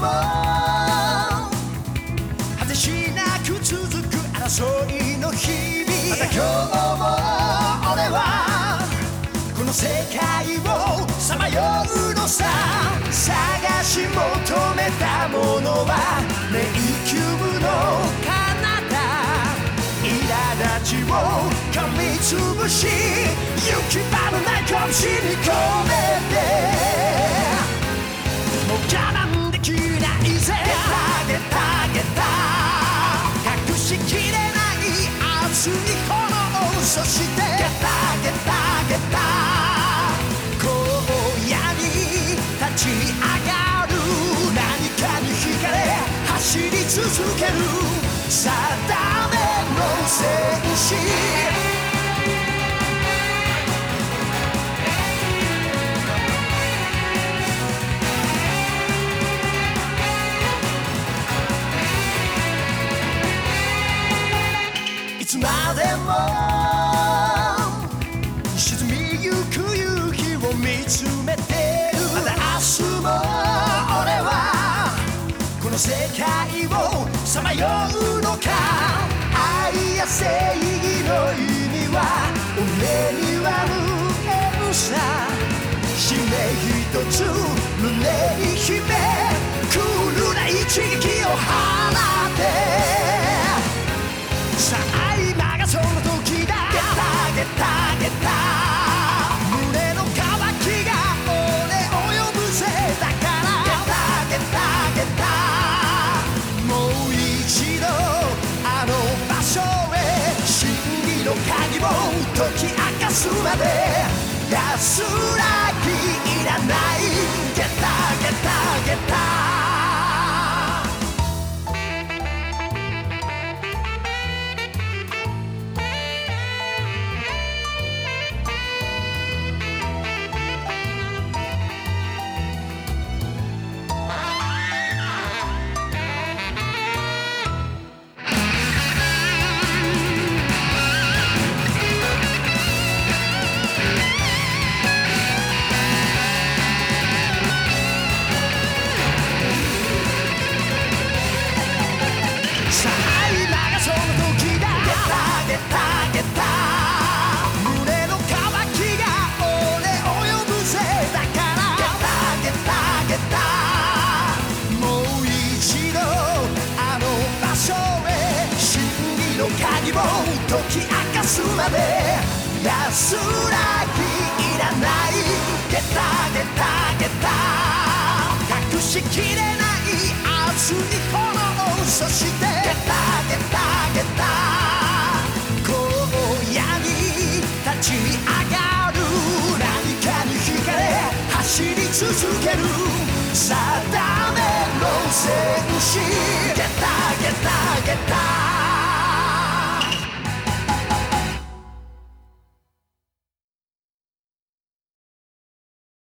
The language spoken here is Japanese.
も果てしなく続く争いの日々また今日も俺はこの世界をさまようのさ探し求めたものは迷宮の彼方苛立ちを噛みつぶし行き場のない拳に込めてもう走り続ける。定めの戦士。いつまでも沈みゆく夕日を見つめてる。また明日も俺はこの世界さまようのか。愛や正義のの鍵を解き明かすまで安らぎいらないゲタ解き明かすまで。安らぎいらない。ゲタゲタゲタ。隠しきれない熱い炎そして。ゲタゲタゲタ。荒野に立ち上がる。何かに惹かれ走り続ける。定めの戦士。ゲタゲタゲタ。